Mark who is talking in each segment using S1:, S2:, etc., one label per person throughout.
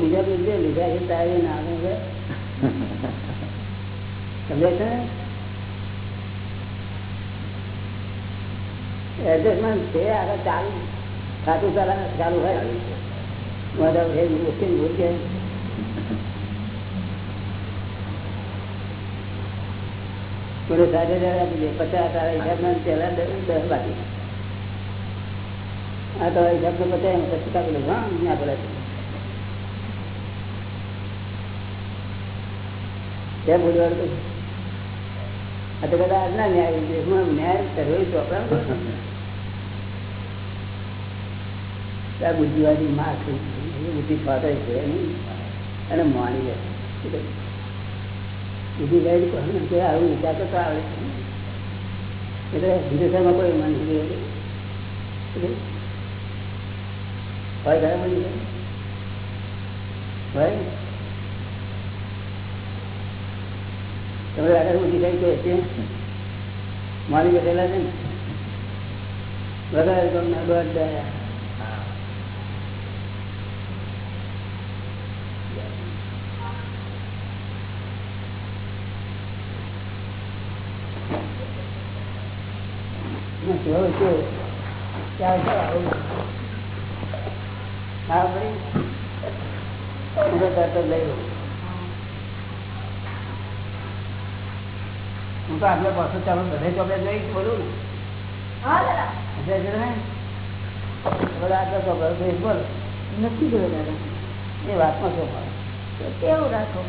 S1: બીજા બીજે લીધા છે, તારે ના આવે સમજે છે છે ચાલુ. ખાતું ચાલા, ચાલુ હોય. બધા એ મુશ્કેલ મુશ્કેલ થોડે સાથે આપી દે પચાસ તારા હિસાબમાં પહેલા દસ બાકી. તો તો હા તો કદાચ ન્યાય ન્યાય કરવો ચોપડા બુદ્ધિવાદી માર્ક બુદ્ધિ ફાટે છે અને માની જાય બીજી કહે કે આવું વિચાર તો આવે એટલે હિન્દુસ્તાનમાં કોઈ મન હોય ઘણા મળી જાય હોય તમે આગળ ઊંચી થઈ ગઈ છે મારી બેઠેલા છે ને વધારે તમને બધા કેવું છે ક્યાં છે આવું હા તો આગળ પાછું ચાલો બધે ચોપડે જઈશ બોલું
S2: નથી જોયો દાદા
S1: એ વાતમાં શું પડે
S2: કેવું રાખો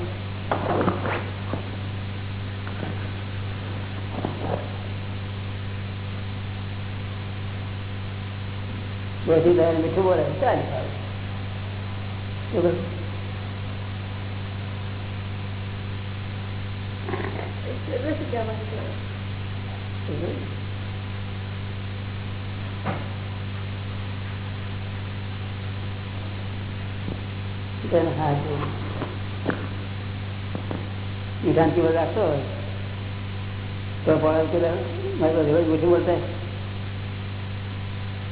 S1: બેસી મીઠું બોલે, ચાલે. નિશાંતિ બધા રાખતો હોય તો પણ મારી પાસે રોજ મીઠું બોલતા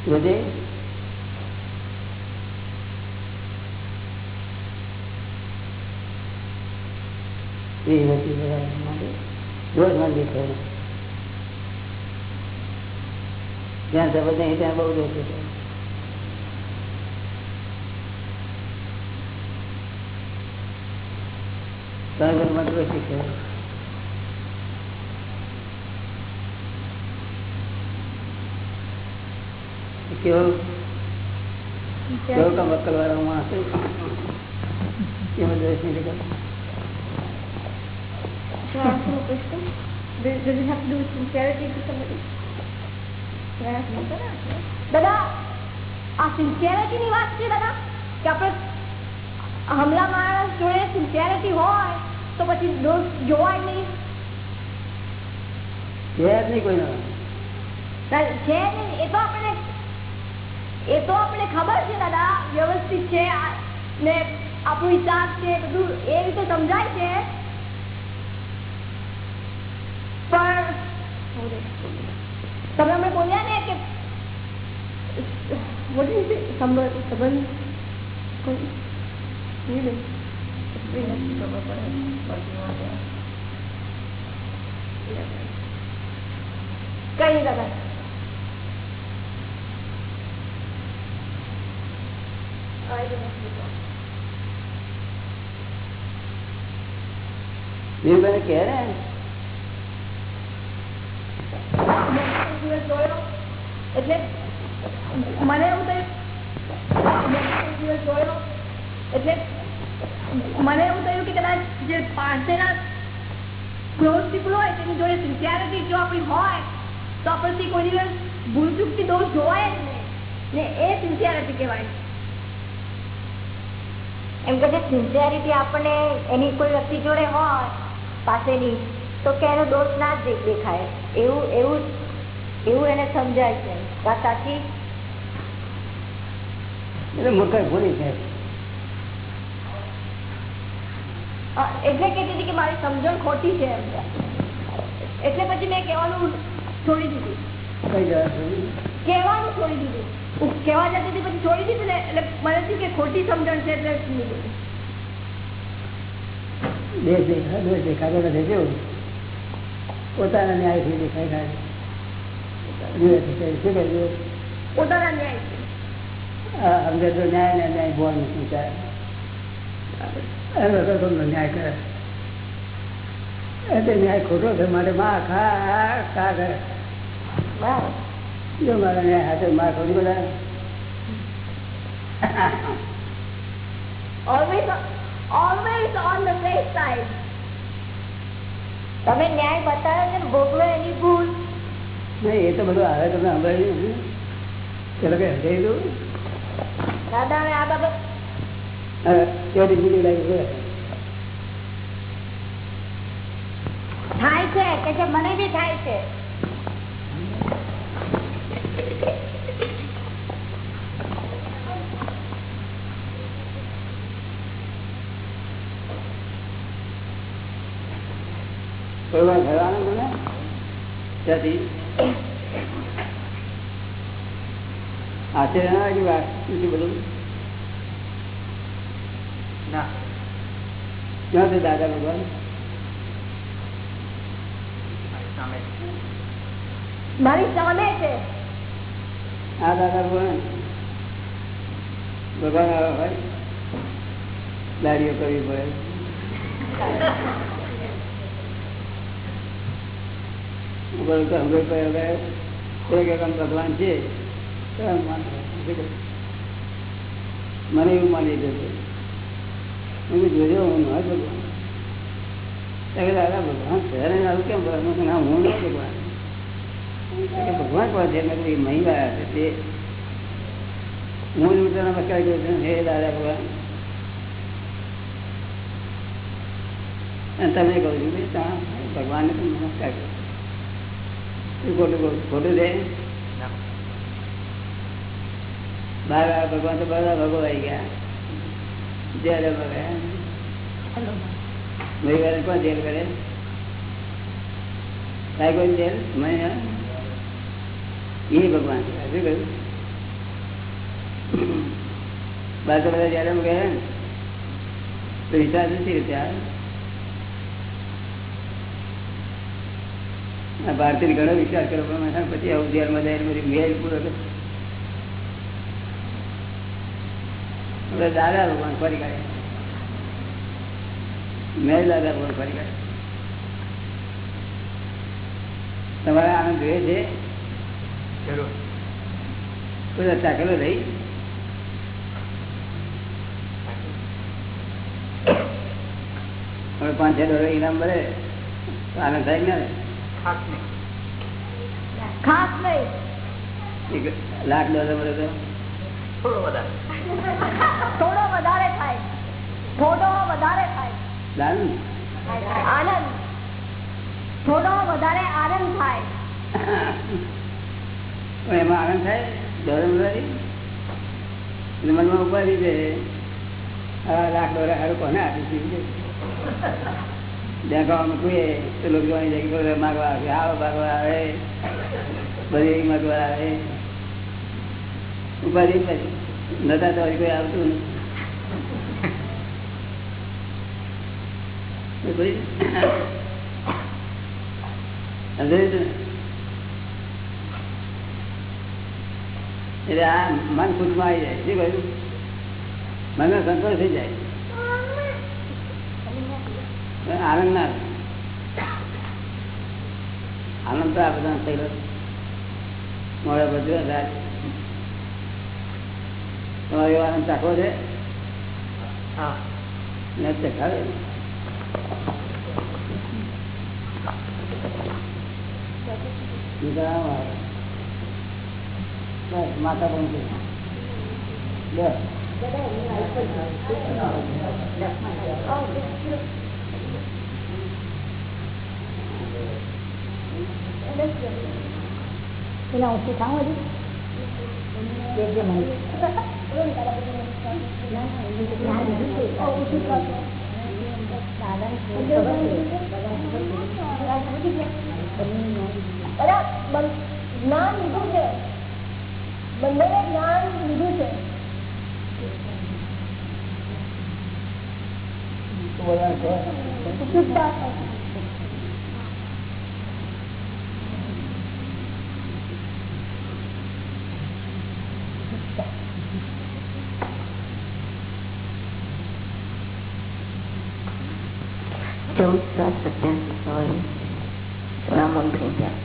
S1: રોજે એ નથી થયું જ્યાં જબરદસ્ત નહીં ત્યાં બહુ દોષ છે ત્રણ ઘરમાં દોષ છે. કેવો? કેવો કામ અક્કલ વાળો માણસ કેવો દોષ નહીં
S2: So ask him a question. Does, does it have to do with sincerity to somebody? Can I ask him? દાદા આ સિન્સિયરિટી ની વાત છે દાદા કે આપણે હમલા માણસ જોડે સિન્સિયરિટી હોય તો પછી દોષ જોવાય નહીં.
S1: છે જ નહીં કોઈનો.
S2: છે નહીં. એ તો આપણે એ તો આપણે ખબર છે દાદા વ્યવસ્થિત છે ને આપણું હિસાબ છે બધું એ રીતે સમજાય છે. પણ તમે બોલ્યા ને કે સંબંધ કોઈ- દાદા. know.
S1: વીરભાઈ કહે ને
S2: મને એવું થયું. કે કદાચ જે પાસેના ક્લોઝ પીપલ હોય તેની જોડે સિન્સિયરિટી જો આપણી હોય, તો આપણથી કોઈ દિવસ ભૂલચૂકથી દોષ જોવાય જ ને એ સિન્સિયરિટી કહેવાય.
S3: એમ કે સિન્સિયરિટી આપણને એની કોઈ વ્યક્તિ જોડે હોય પાસેની તો કે એનો દોષ ના જ દેખાય. એવું એવું એવું એને સમજાય છે. વાત સાચી?
S1: એટલે
S2: કે મારી સમજણ ખોટી છે એમ. એટલે પછી મેં કહેવાનું છોડી દીધું.
S1: કઈ
S2: કહેવાનું છોડી દીધું. હું કહેવા જતી હતી પછી છોડી દીધું ને એટલે મને ખોટી સમજણ છે એટલે
S1: દેખા દેશ દેખાતો નથી કેવું? પોતાના ન્યાયથી દેખાય શું કહ્યું?
S2: પોતાના ન્યાય છે
S1: તો ન્યાય ને ન્યાય બોલ નથી ચાલે એનો તો તમને ન્યાય કરે. એટલે ન્યાય ખોટો છે મારે માં ખા ખા કરે જો મારા ન્યાય હાથે માં થોડી બધા
S2: always always on the safe side.
S3: તમે ન્યાય બતાવ્યો ને ભોગવે એની ભૂલ.
S1: નહીં એ તો બધું આવે તમને સંભળાયું ચલો કે હજાઈ દઉં
S3: દાદા હવે આ બાબત
S1: કેવી બીજી લાગી
S3: થાય છે કે જે મને બી થાય છે.
S1: કોઈ વાર ઘરવાનું મને ત્યાંથી આશ્ચર્ય ના લાગ્યું વાત બધું?
S4: ના.
S1: ક્યાં છે દાદા ભગવાન?
S4: મારી સામે
S2: મારી સામે છે.
S1: આ દાદા ભગવાન ભગવાન આવ્યા હોય દાડીઓ કરવી પડે. એક એકમ ભગવાન છે. મને એવું માની જશે મેં જોજો હું ન ભગવાન. કે દાદા ભગવાન શહેરે આવું કેમ ના હું નહીં ભગવાન. કે ભગવાન કોણ છે? મેં કીધું, મહી છે તે હું જ નમસ્કાર કરું છું હે દાદા ભગવાન. અને તમે કહું છું કે ત્યાં ભગવાનને પણ નમસ્કાર કરો. ખોટું? ખોટું છે?
S4: ના.
S1: બાર વાર ભગવાન તો બધા ભગો આવી ગયા. જયારે ભગવાન કોણ જેલ કરે? કોઈ જેલ? મહી એ ભગવાન છે. શું કહ્યું? બાર તો બધા જયારે ગયા તો હિસાબ નથી રીતે આવે આ ભારતીય ઘણો વિચાર કર્યો પણ પછી આવું ધ્યાનમાં જાય બધી પૂરો કર્યો. દાદા ભગવાન ફરી કાઢે. મેં દાદા ભગવાન ફરી કાઢે. તમારે આનંદ જોઈએ છે?
S4: જરૂર
S1: કોઈ ચાકેલો રહી હવે પાંચ છ ડોલર ઇનામ મળે આનંદ થાય ના
S4: ખાસ નહીં.
S2: ખાસ નહીં.
S1: લાખ ડોલર મળે
S4: થોડો વધારે.
S2: થોડો વધારે થાય. થોડો વધારે થાય. આનંદ. થોડો વધારે આનંદ થાય.
S1: એમાં આનંદ થાય? ડોલર મળવાથી મનમાં ઉપાધિ છે. આ લાખ ડોલર સારું કોને આપી દીધું દેખાવામાં કહીએ તો લોકો માગવા આવે આવો ભાગવા આવે, બધી માગવા આવે. ઉપાધિ નતા તો કોઈ આવતું? એટલે આ મન ખુશમાં આવી જાય. શું કહ્યું? મને સંતોષ થઈ જાય. આનંદ ના. આનંદ તો આ બધા થયેલો મળે બધું તમારો એવો આનંદ ચાખવો છે ચખાવે માતા પણ છે બસ
S2: પેલા ઓછું ખાવું હજુ? જ્ઞાન લીધું છે બંને જ્ઞાન લીધું છે?
S1: બધા છે
S3: ચૌદ સાત સત્યાસી સવારે સોનામણ થઈ ગયા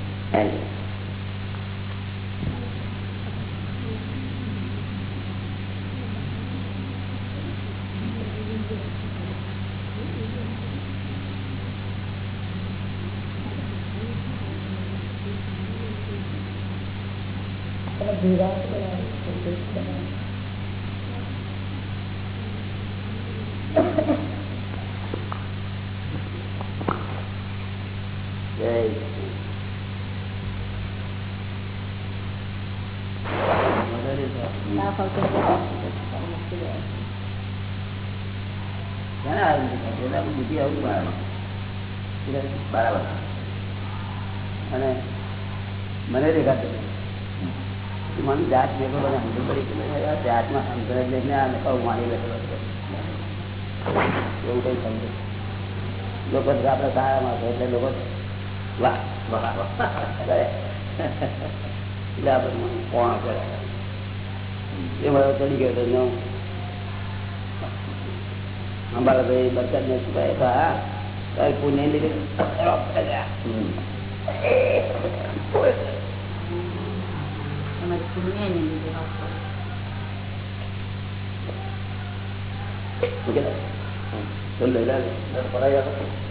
S1: જય ઘણા આવી છે આપણે બુદ્ધિ આવું બરાબર બરાબર અને મને દેખાતું મને જાત ભેગો મને સમજ પડી કે ભાઈ આ જાતમાં સમજ લઈને આ નફા હું માની બેઠેલો છું. એવું કઈ સમજે લોકો તો આપડે સારામાં છે એટલે લોકો વાહ વાહ વાહ કરે. એટલે કોણ કરે એ મારો ચડી ગયો તો હું અંબાલા ભાઈ બચ્ચા ને શું કહે હા કઈ પુણ્ય લીધે આવે ને જરાક ખાવાનું. કાઢી આવો, કાઢી આવો. અરે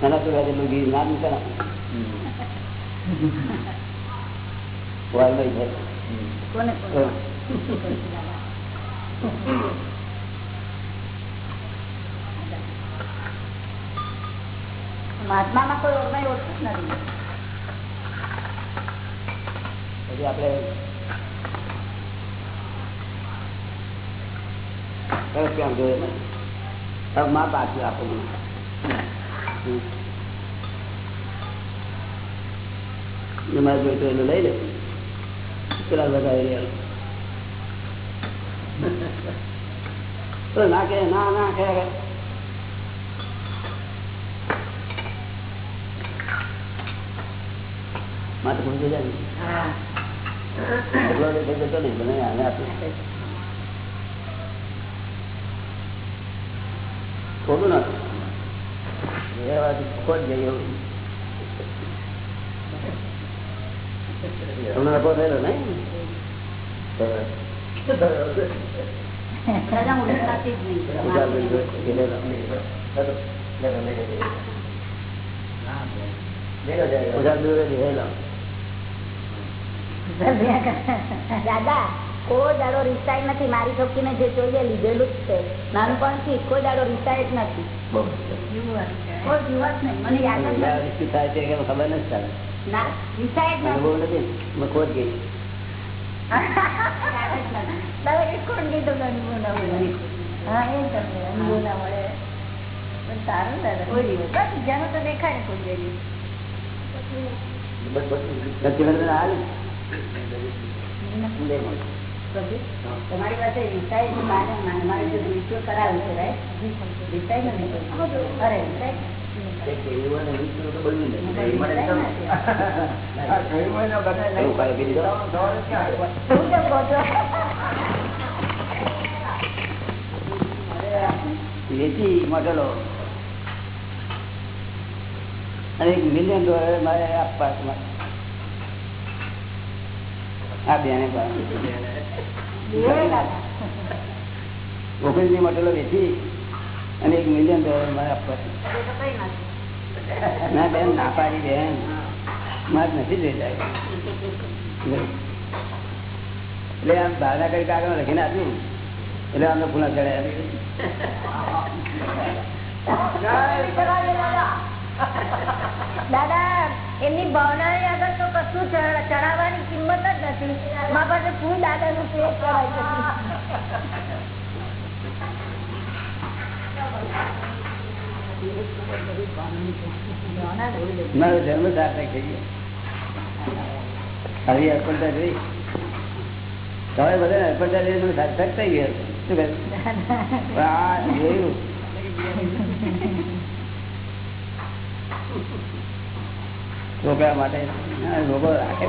S1: નાના છોકરા જેટલું ગીત ના મૂકે ને વાલભાઈ છે. હા.
S3: મહાત્મામાં કોઈ ઓળખાય ઓળખું જ નથી.
S1: પછી આપણે કેમ જોઈએ? માં પાછું આપો મારે જોઈતું એટલે લઈ લે પેલા વધારે રહ્યા ના કે ના ના કે મારે પૂછી જાય જતો નહીં મને આને આપ્યું ખોટું ના વાત ખોટ ગઈ એવું તમને નફો થયેલો નહીં
S3: દાદા કોઈ દાડો રિસાઈ નથી મારી છોકરીને જે જોઈએ લીધેલું જ છે. નાનપણથી કોઈ દાડો રિસાઈ જ નથી. કોઈ દિવસ નહીં મને યાદ નથી.
S1: શું થાય તે કે ખબર નથી
S3: ના રિસાઈ નથી.
S1: નથી ખોટ ગઈ.
S3: કોણ કીધું અનુભવ ના મળે હા એ તમને અનુભવ ના મળે સારું દાદા. કોઈ દિવસ. બીજાનો તો દેખાય ને કોઈ દિવસ.
S1: બસ બસ.
S3: તમારી પાસે રિસાઈ છે મારે મારે જો રિસ્યોર કરાવ્યું છે રાઈટ રિસાઈ નથી અરે
S1: એક અને વીસ કિલો તો બન્યું નહીં.
S3: મને
S1: મને
S3: રિસાઈ નથી.
S1: એવું કાંઈ પી લીધો?
S3: શું કેમ કહો છો?
S1: વેચી મોટેલો અને એક મિલિયન ડોલર મારે આપવા આ બેને ઓગણીસની મોટેલો વેચી અને એક મિલિયન ડોલર મારે આપવા ના બેન ના પાડી બેન. મારે નથી જોઈ જાય. એટલે આમ ભાવના કરી કાગળ લખીને આપ્યું એટલે આમને ફૂલા ચડાયા
S3: દાદા, એમની ભાવના આગળ તો કશું મારા પાસે ફૂલ દાદા નું પેટ ચડાવી
S1: મારો જન્મ સાર્થક થઈ ગયો આવી અર્પણતા જોઈ તમે બધા અર્પણતા જોઈ મને સાર્થક થઈ ગયો શું કહે પણ આ જોયું છોકરા માટે. લોકો રાખે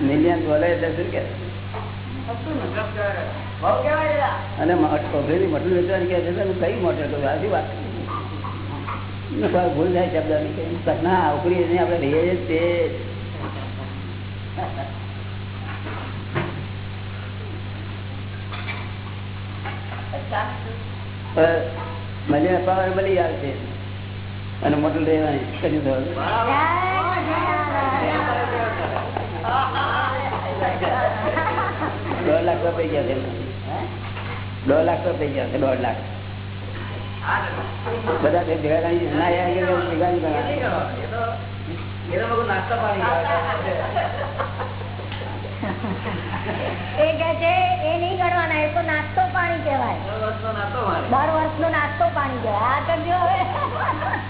S1: મિલિયન એટલે શું કે? અને મટલું વેચવાની છે કઈ મોટર કરું આજી વાત? ભૂલ થાય શબ્દની કે ના ઉકરી એને આપણે રહીએ તે. મને અપાવર મળી આવશે અને મોટું રહેવાની કશું દોઢ લાખ રૂપિયા ગયા છે દોઢ લાખ રૂપિયા ગયા છે દોઢ લાખ. બધા ભેગા ભેગા.
S3: એ કે છે એ નહીં ગણવાના એ તો નાસ્તો પાણી કહેવાય. દર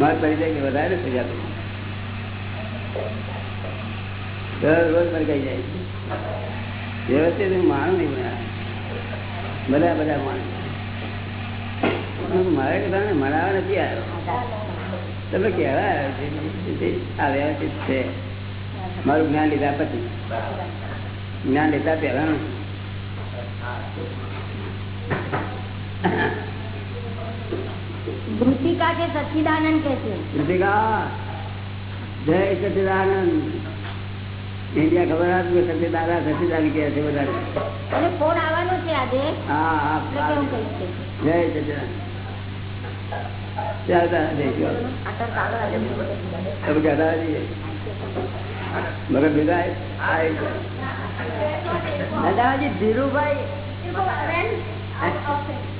S1: મારા પરિચય કે વધારે ખુશાલભાઈ દર રોજ મરકાઈ જાય. છે વ્યવસ્થિત હું માણું નહીં બધા બધા બધા માણું મારે કદાચ મળાવા નથી આવ્યો. તમે કેવા છે આ વ્યવસ્થિત છે. મારું જ્ઞાન લીધા પછી. જ્ઞાન લીધા પહેલા
S3: ધૃતિકા કે સચિદાનંદ કે છે.
S1: કૃતિકા જય સચિદાનંદ. ઇન્ડિયા ખબર આપી સચિદાન કે છે બધા
S3: ફોન આવવાનો છે આજે.
S1: હા હા જય દાદાજી ધીરુભાઈ.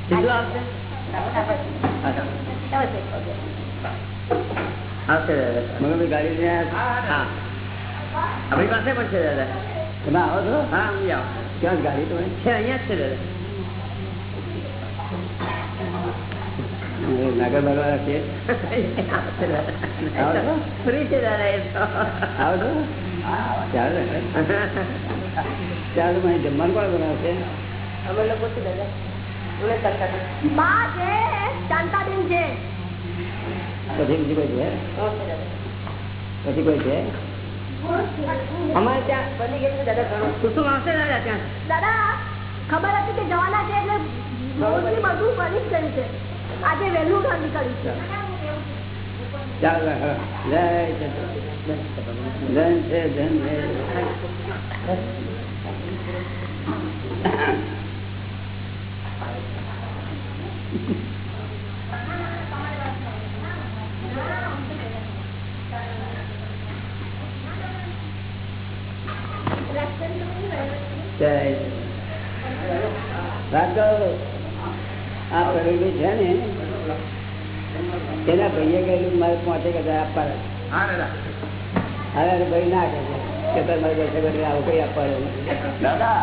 S1: ધીરુ આવશે? આપણી પાસે પણ છે દાદા. તમે આવો છો? હા હું આવો. ક્યાં ગાડી તો છે અહીંયા જ છે દાદા. નાગર ભગવાન છે. ફ્રી છે દાદા એ આવો છો? ચાલો ચાલો. મને જમવાનું કોણ બનાવશે
S3: અમે લોકો છે દાદા. બા છે શાંતાબેન છે
S1: પછી બીજું કોઈ છે પછી કોઈ છે અમારે ત્યાં બની ગયું છે દાદા ઘણું શું આવશે દાદા ત્યાં
S2: દાદા ખબર હતી કે જવાના છે એટલે બધું બની જ ગયું છે આજે વહેલું નીકળ્યું છે
S1: ચાલો. જય. ધન છે ધન આ છે ને ભાઈએ કહેલું મારે પાંચેક હજાર આપવા હવે ભાઈ ના કહે કે તમારે આવું કઈ આપવાનું. દાદા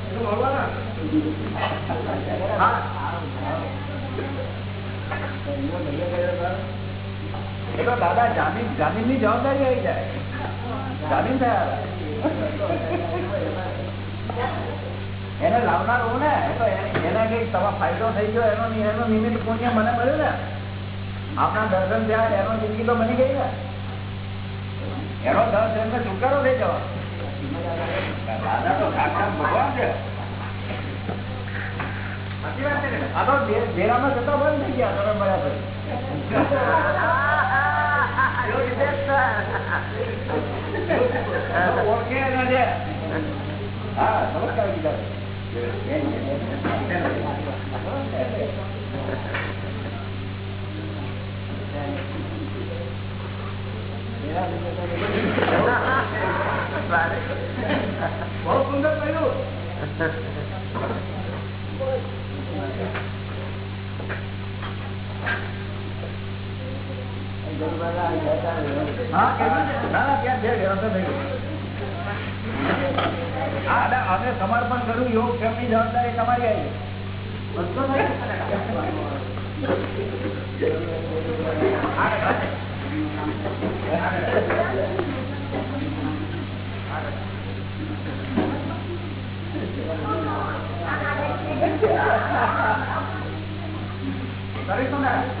S4: દાદા જામીન જામીનની જવાબદારી આવી જાય. જામીન થયા એને લાવનાર હું ને તો એને- કઈ તમારો ફાયદો થઈ ગયો, એનો એનો નિમિત્ત પુણ્ય મને મળ્યું ને. આપણા દર્શન થયા, એનો જિંદગી તો બની ગઈ ને. એનો દર્શન છુટકારો થઈ જવા દાદા તો ભગવાન છે. જેરામાં જતા બંધ થઈ ગયા તમે. હા નમસ્કાર બહુ સુંદર કહ્યું અમે સમર્પણ કર્યું યોગ તેમની જવાબદારી તમારી આવી. કરીશું ને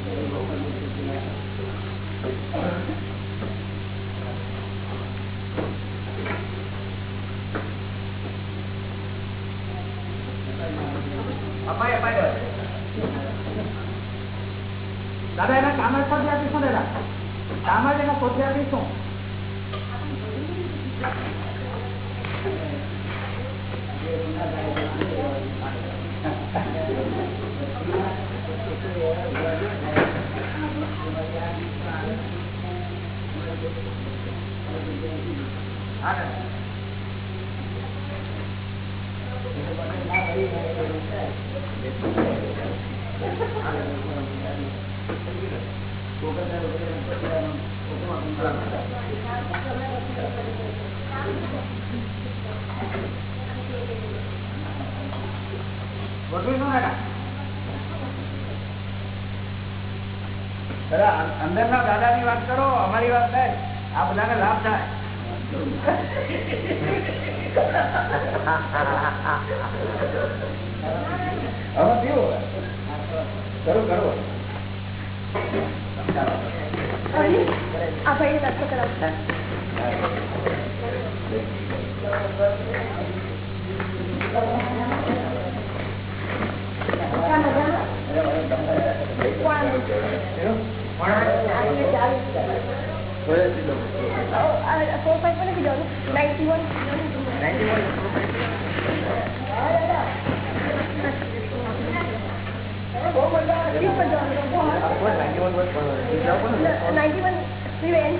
S4: અપાય અપાય દાદા એના કામ જ પોતે આપીશું દાદા કામ જ એના પોતે આપીશું હા દાદા. ગોઠવીશું દાદા દાદા અંદર ના દાદા ની વાત કરો અમારી વાત થાય. આ બધાને લાભ થાય. હવે. કેવું કરો. કરો
S2: ફોર ફાઈવ નથી જવાનું. નાઇન્ટી તમે નાઇન્ટી વન ફ્રી એન્ડ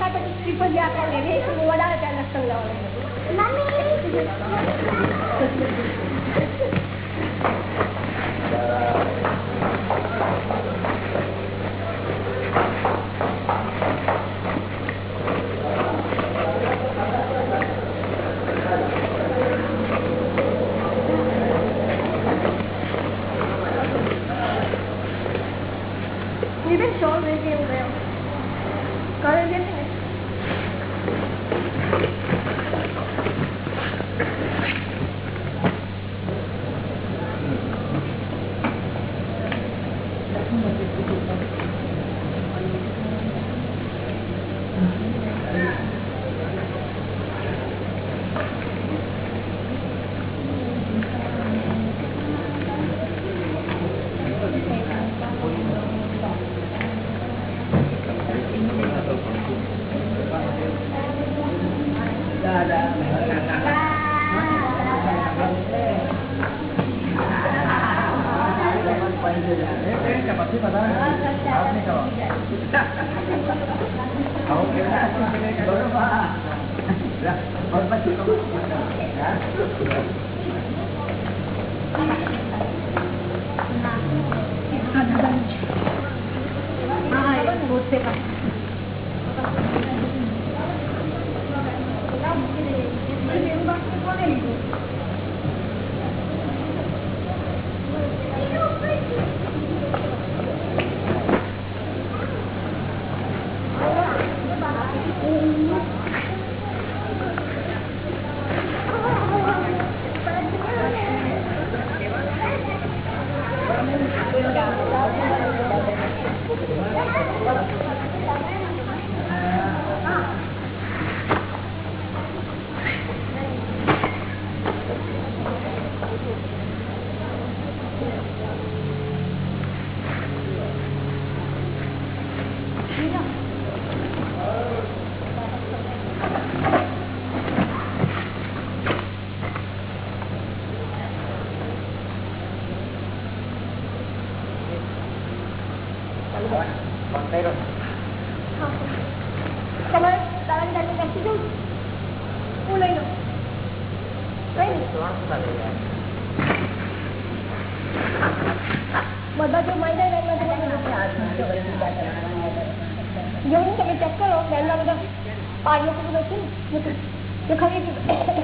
S2: પછી ટ્રીપલ જે આપણે એવિએશન આવે ત્યાં નથી
S5: Obrigado. બધા
S2: જો મહિના જેવું તમે ચેક કરો પહેલા બધા પાણીઓ બધું છે ને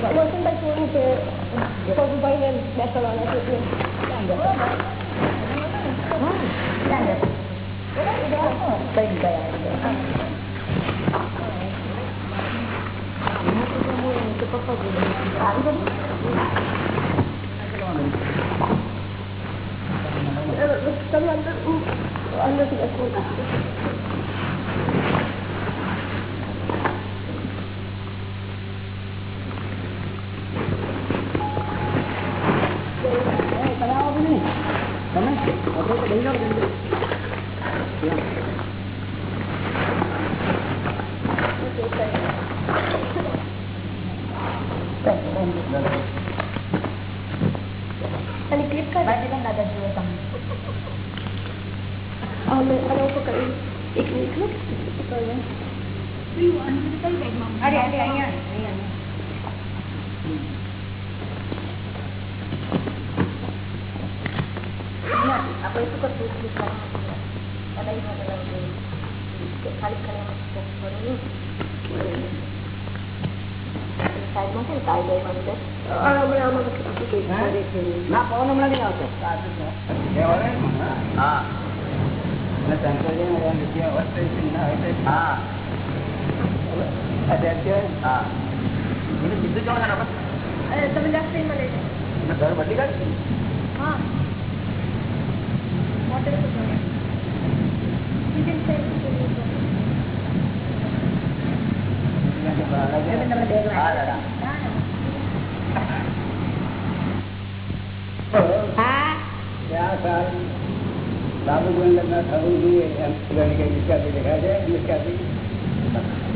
S1: 我现在说一些 냉장고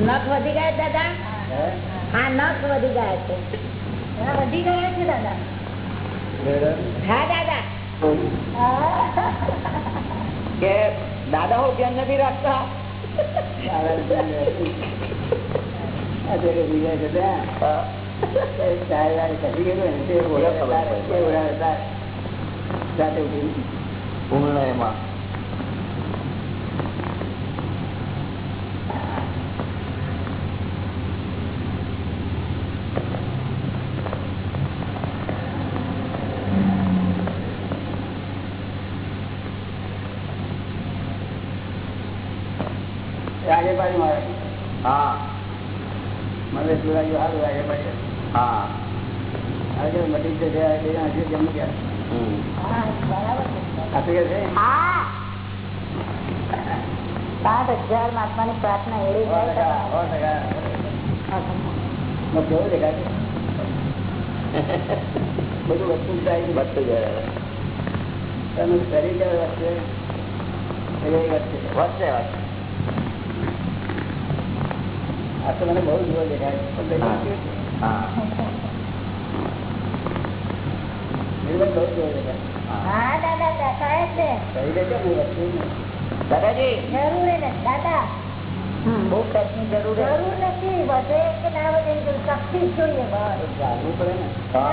S3: નખ વધી ગયા દાદા?
S1: હા?
S3: નખ વધી ગયા છે. વધી ગયા છે દાદા. હા દાદા.
S5: કે દાદા હું ધ્યાન નથી રાખતા?
S1: સાથે ઉઠી.
S5: પૂર્ણ એમાં
S1: જુદાઈ હાલ બધું વસ્તુ
S4: વધતું જાય
S1: તમે શરીર વચ્ચે
S4: વચ્ચે વચ્ચે
S1: આ તો મને બહુ જોર દેખાય. છે પણ
S4: હા.
S1: દેખાય કેવું છે?
S4: હા
S1: નિર્બળ બહુ જોર દેખાય.
S3: હા દાદા દેખાય જ ને
S1: શરીરે કેવું વધશે નહીં.
S4: દાદાજી.
S3: જરૂર એને દાદા. બહુ કચ્છની જરૂર જરૂર નથી વધે કે ના વધે શક્તિ જોઈએ બસ.
S1: પડે ને.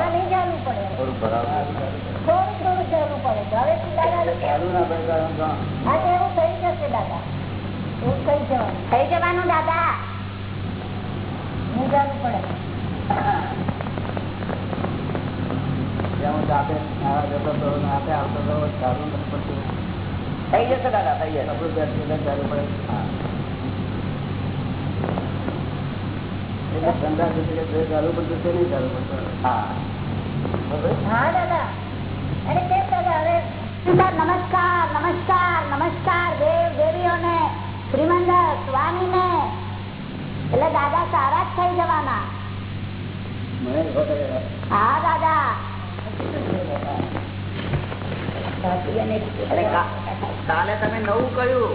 S3: નહીં જાણવું પડે.
S4: થોડું બરાબર.
S3: થોડું થોડું જાણવું પડે. હવે
S1: ચાલુ ના પડે તો આમ તો
S3: હા એવું થઈ જશે દાદા. એવું થઈ જવાનું. થઈ જવાનું દાદા. નમસ્કાર નમસ્કાર નમસ્કાર. દેવ દેવીઓને સ્વામી સ્વામીને એટલે દાદા સારા જ થઈ જવાના. હા દાદા.
S4: કાલે તમે નવું કહ્યું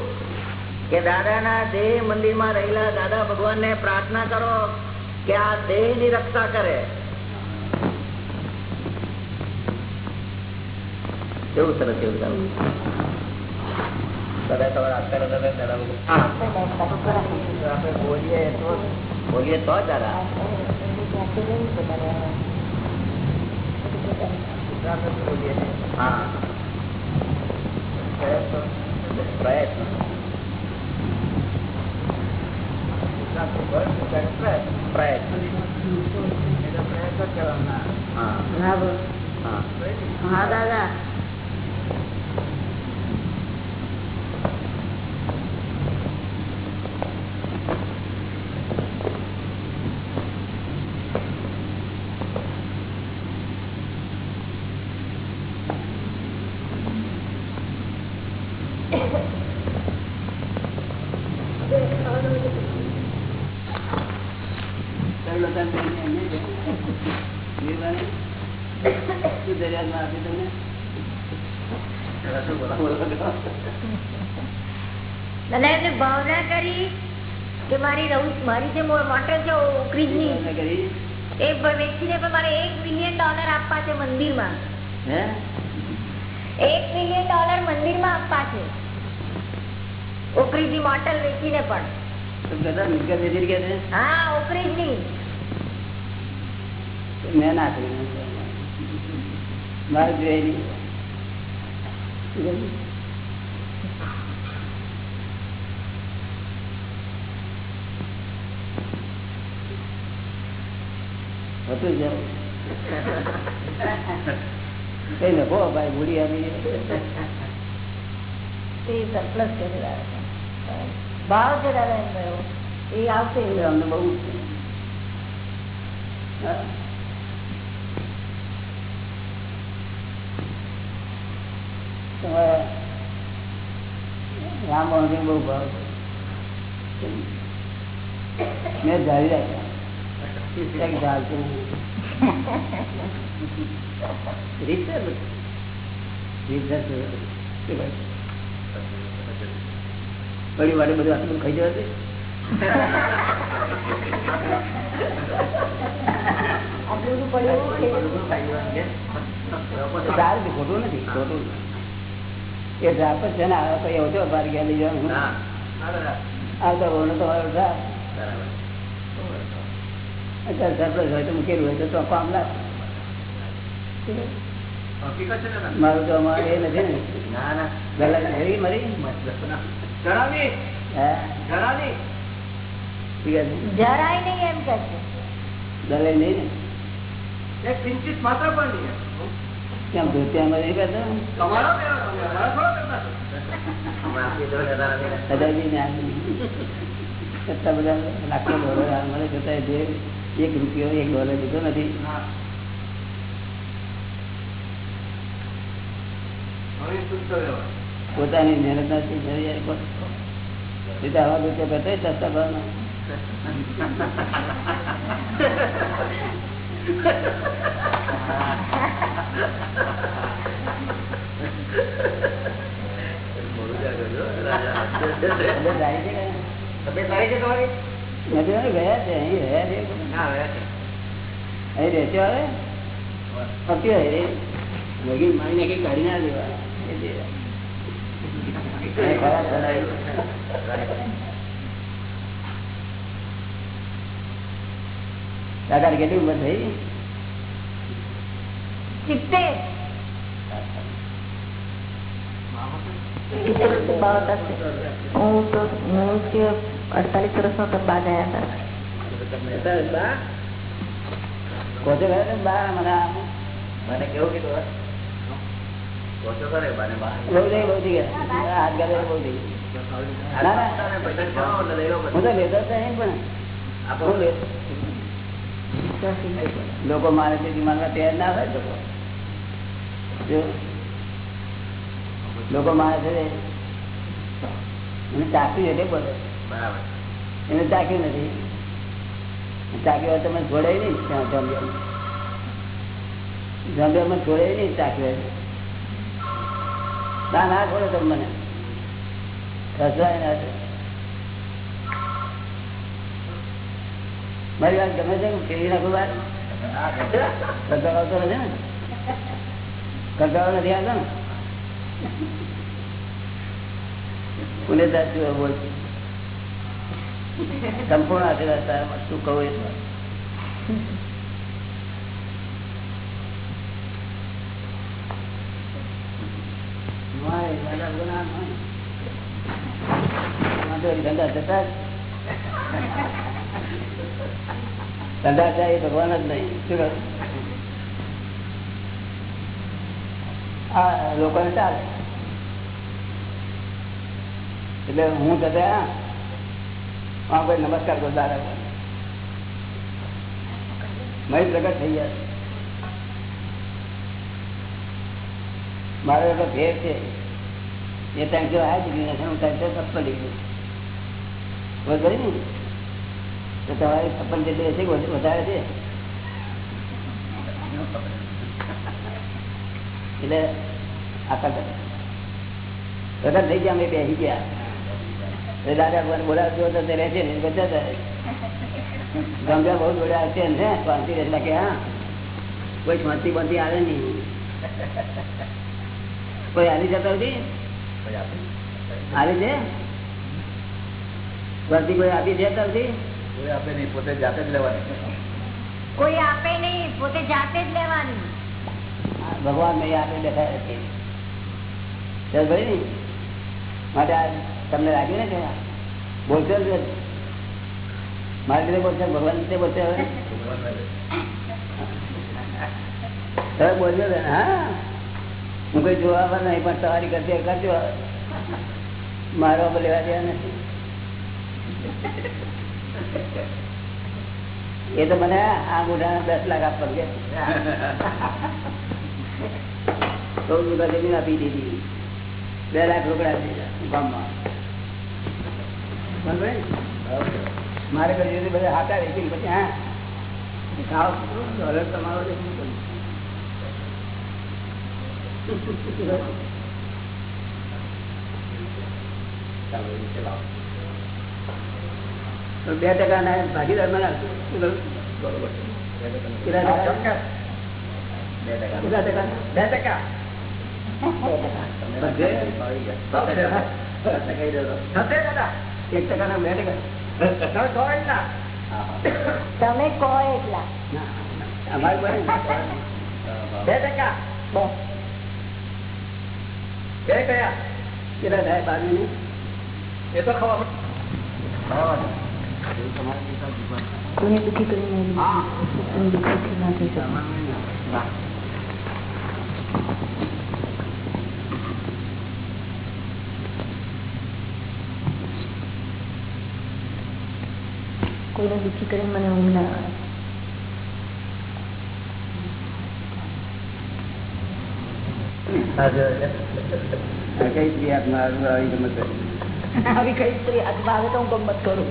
S4: કે દાદાના દેહ મંદિરમાં રહેલા દાદા ભગવાન ને પ્રાર્થના કરો કે આ દેહની રક્ષા કરે. એવું સરસ કેવું દાદા દાદા ભગવાન.
S1: આપણે બોલીએ તો
S4: બોલીએ તો દાદા.
S1: પ્રયત્ન
S4: પ્રયત્ન.
S1: પ્રયત્ન.
S4: પ્રયત્ન
S1: પ્રયત્ન કરવાના.
S4: હા. હા.
S3: હા દાદા
S1: ચાલો તાર બેન એમને જ. નિર્વાણે. શું દરિયામાં આપી તમને?
S3: દાદા એમને ભાવના કરી કે મારી રઉ- મારી જે મો- મોટર છે ઓકરીજની
S1: ભાવના કરી?
S3: એ વ્યક્તિને પણ મારે એક મિલિયન ડોલર આપવા છે મંદિરમાં
S1: હે?
S3: એક મિલિયન ડોલર મંદિરમાં આપવા છે ઓકરીજી મોટલ વેચીને પણ? હા ઓકરીજની
S1: મેં ના કર્યું. હતું જ. કઈ લખો ભાઈ બુડી આવી.
S3: તે સરપ્લસ ભાવ છે દાદા એમ એવો. એ આવશે.
S1: એટલે અમને બહુ રામ બહુ ભાવ. મેં ધારી રાખ્યા. એક વાળે બધું. તો આટલું ખાઈ
S3: છે.
S1: ખોટું નથી ખોટું એ ડ્રાફ્ટ છે ને આ કોઈ ઓછો બાર ગયા લઈ જવાનું આવતા તો
S4: બરાબર
S1: અત્યારે સરપ્લસ હોય તો મૂકેલું હોય તો તો કામ મારું તો અમારે એ નથી ને
S4: ના ના
S1: ગલત મરી મરી
S4: જણાવી જણાવી
S3: જરાય નહીં એમ કે છે
S1: દલાઈ નહીં ને
S4: કિંચિત માત્ર પણ નહીં
S1: કેમ ધોતિયામાં નહીં કરતો
S4: તમારા અમારા થોડા કરતા
S1: સદાજી ને આપી એટલા બધા લાખો ડોલર મળે જતા જે એક રૂપિયો એક ડોલર લીધો નથી. પોતાની મહેનત નથી આવા સસ્તા ભાવના ગયા છે અહીં રહ્યા છે. અહીં રહેશે હવે? પતી હોય રે. લગી મારીને કઈ કાઢી ના દેવા. કાકા કેટલી ઉંમર થઈ?
S2: સિત્તેર. અડતાલીસ વર્ષનો તો બાદ હતા
S1: ગયા ને બા મને
S4: કેવું કીધું કરે બાને
S1: બહુ થઈ બહુ થઈ ગયા હાથ ગાલે બહુ થઈ ગયા લોકો મારે છે માનવા તૈયાર ના હોય લોકો લોકો મારે છે એને ચાખ્યું એટલે બોલે
S4: બરાબર.
S1: એને ચાખ્યું નથી. ચાખ્યું હોય તો મને છોડે નહીં જમ્યા જમ્યા મને છોડે નહીં ચાખ્યું ના ના છોડે તમે મને. મારી વાત ગમે છે ફેરવી નાખું વાત. કંટાળો આવતો નથી ને? કંટાળો નથી આવતો ને? પુનેદાર સાચું બોલ સંપૂર્ણ આશીર્વાદ તારામાં શું કહું એ. થાય એ ભગવાન જ નહીં. શું કહું? આ લોકોને ચાલે. એટલે હું થતા હા, ભાઈ, નમસ્કાર કરતા મહી પ્રગટ થઈ ગયા મારો એટલો ભેર છે. એ ત્રણસો આ ડિગ્રી નથી હું ત્રણસો છપ્પન ડિગ્રી બરોબર ને? તો તમારી છપ્પન જેટલી હશે વધારે છે? એટલે કરે પ્રગટ થઈ ગયા, અમે બેસી ગયા. દાદા ભગવાન બોલાવતો હતો તે રહેશે ને બધા ગંગા બહુ જોડ્યા છે ને શાંતિ રહેલા કે હા કોઈ શાંતિ બંતિ આવે નહીં. કોઈ હારી જતા હતી
S4: કોઈ આપે.
S1: હારી છે? વર્તી કોઈ આપી જતા હતી
S4: કોઈ આપે નહીં પોતે જાતે જ લેવાની.
S2: કોઈ આપે નહીં પોતે જાતે જ લેવાની.
S1: ભગવાન ને આપે છે. ભાઈ માટે તમને લાગ્યું ને કે બોલશો મારી રીતે બોલશે, ભગવાન રીતે બોલશે હવે. તમે બોલજો ને, હા? હું કઈ જોવા નહીં, પણ સવારી કરતી કરજો મારો લેવા દેવા નથી. એ તો મને આ મોઢાના દસ લાખ આપવા ગયા ચૌદ વીઘા જમીન આપી દીધી. બે લાખ રોકડા દીધા ગામમાં? મારે કરીએ બધા હાથા વેચીને પછી હા. ખાવ તમારો બે ટકા ના ભાગીદાર મને. કેટલા ટકા?
S4: બે ટકા? બે ટકા.
S1: એક ટકા ના બે ટકા
S4: તમે કહો એટલા.
S1: અમારી
S4: બે ટકા. બે કયા?
S1: કેટલા થાય બાજુ
S4: એ તો ખબર.
S2: કોઈને દુઃખી કરીને દુઃખી ના થઈ શકે. કોઈને દુઃખી કરીને મને ઊંઘ ના આવે
S1: આવી ગમે તે.
S6: આવી કઈ સ્ત્રી હાથમાં આવે તો હું ગમત કરું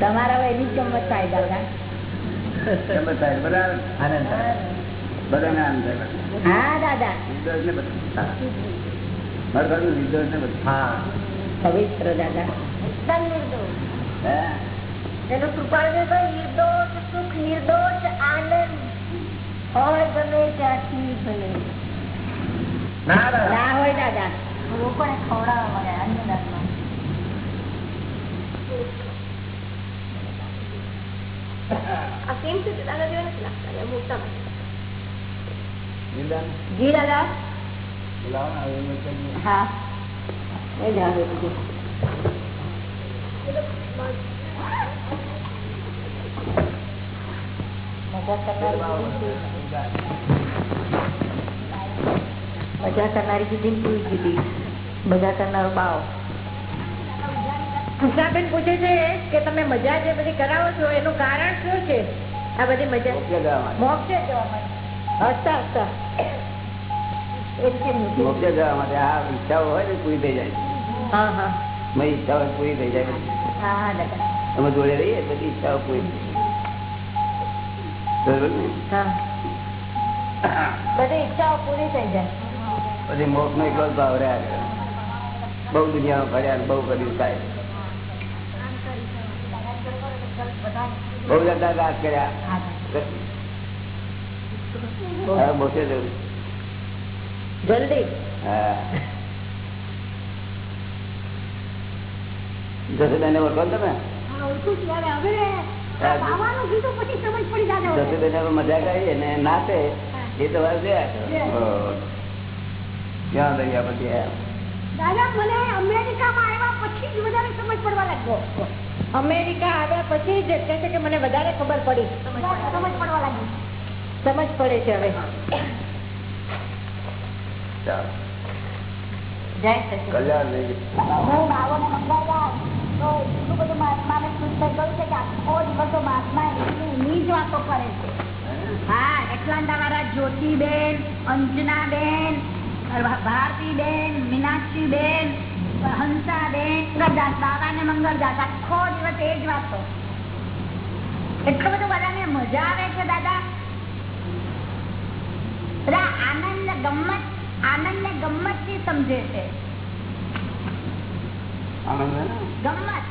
S6: તમારા એની જ ગમત થાય દાદા
S1: એમ થાય. બધા આનંદ થાય બધાને આનંદ થાય
S6: હા દાદા
S1: ને બધું. મારા ઘરનું ને બધું હા
S6: પવિત્ર દાદા
S3: એકદમ નિર્દોષ.
S1: હે?
S3: એનું કૃપાળુ તો નિર્દોષ સુખ નિર્દોષ આનંદ. હોય ગમે ત્યાંથી ભલે
S1: ના
S6: હોય દાદા.
S3: લોકોને ખવડાવવા મળે અન્નદાનમાં
S6: આ કેમ છે દાદા જેવા નથી લાગતા મોટા જી દાદા.
S1: બોલાવો ને, હવે એમ જ કરીએ.
S6: હા. એ જ આવે બીજું મજા કરનારી જુદી પૂરી કીધી મજા કરનારો બાવ. ઉષાબેન પૂછે છે કે તમે મજા જે બધી કરાવો છો એનું કારણ શું છે? આ બધી મજા.
S1: મોક્ષે જવા માટે.
S6: હસતા હસતા.
S1: મોક્ષે જવા માટે. આ ઈચ્છાઓ હોય ને પૂરી થઈ જાય.
S6: હા હા.
S1: મારી ઈચ્છાઓ પૂરી થઈ જાય. અમે જોડે રહીએ બધી ઈચ્છાઓ પૂરી
S6: બધી ઈચ્છાઓ પૂરી થઈ જાય.
S1: પછી મોક્ષ નો એકલો ભાવ રહ્યા બહુ દુનિયામાં ફર્યા બહુ કર્યું થાય. બહુ જતા રાત કર્યા.
S6: જલ્દી.
S1: હા. જસુબેન ઓળખો તમે? જસુબેન મજા કરી ને નાતે એ તો વાર. ક્યાં દરિયા પછી?
S3: દાદા મને અમેરિકામાં આવ્યા પછી જ વધારે સમજ પડવા લાગ્યો.
S6: અમેરિકા આવ્યા પછી જ કહે છે કે મને વધારે ખબર પડી.
S3: સમજ પડવા લાગી.
S6: સમજ પડે છે હવે.
S1: ચાલો.
S6: જય સચિદાનંદ.
S1: કલ્યાણ થઈ ગયું.
S3: હું બાવોને મંગાવ્યા તો એટલું બધું મહાત્માને ખુશ થઈ ગયું છે કે આખો દિવસ તો મહાત્મા એટલી ઊંડી જ વાતો કરે છે હા એટલાંટા વાળા જ્યોતિબેન અંજનાબેન ભારતીબેન મીનાક્ષીબેન હંસાબેન મંગળદાસ બાબાને મંગળદાસ આખો દિવસ એ જ વાતો એટલું બધું બધાને મજા આવે છે દાદા બધા આનંદ ગમત આનંદ ને ગમતથી સમજે છે.
S1: ને?
S3: ગમત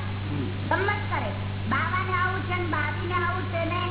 S3: ગમત કરે. બાવાને આવું છે ને બાવીને આવું છે ને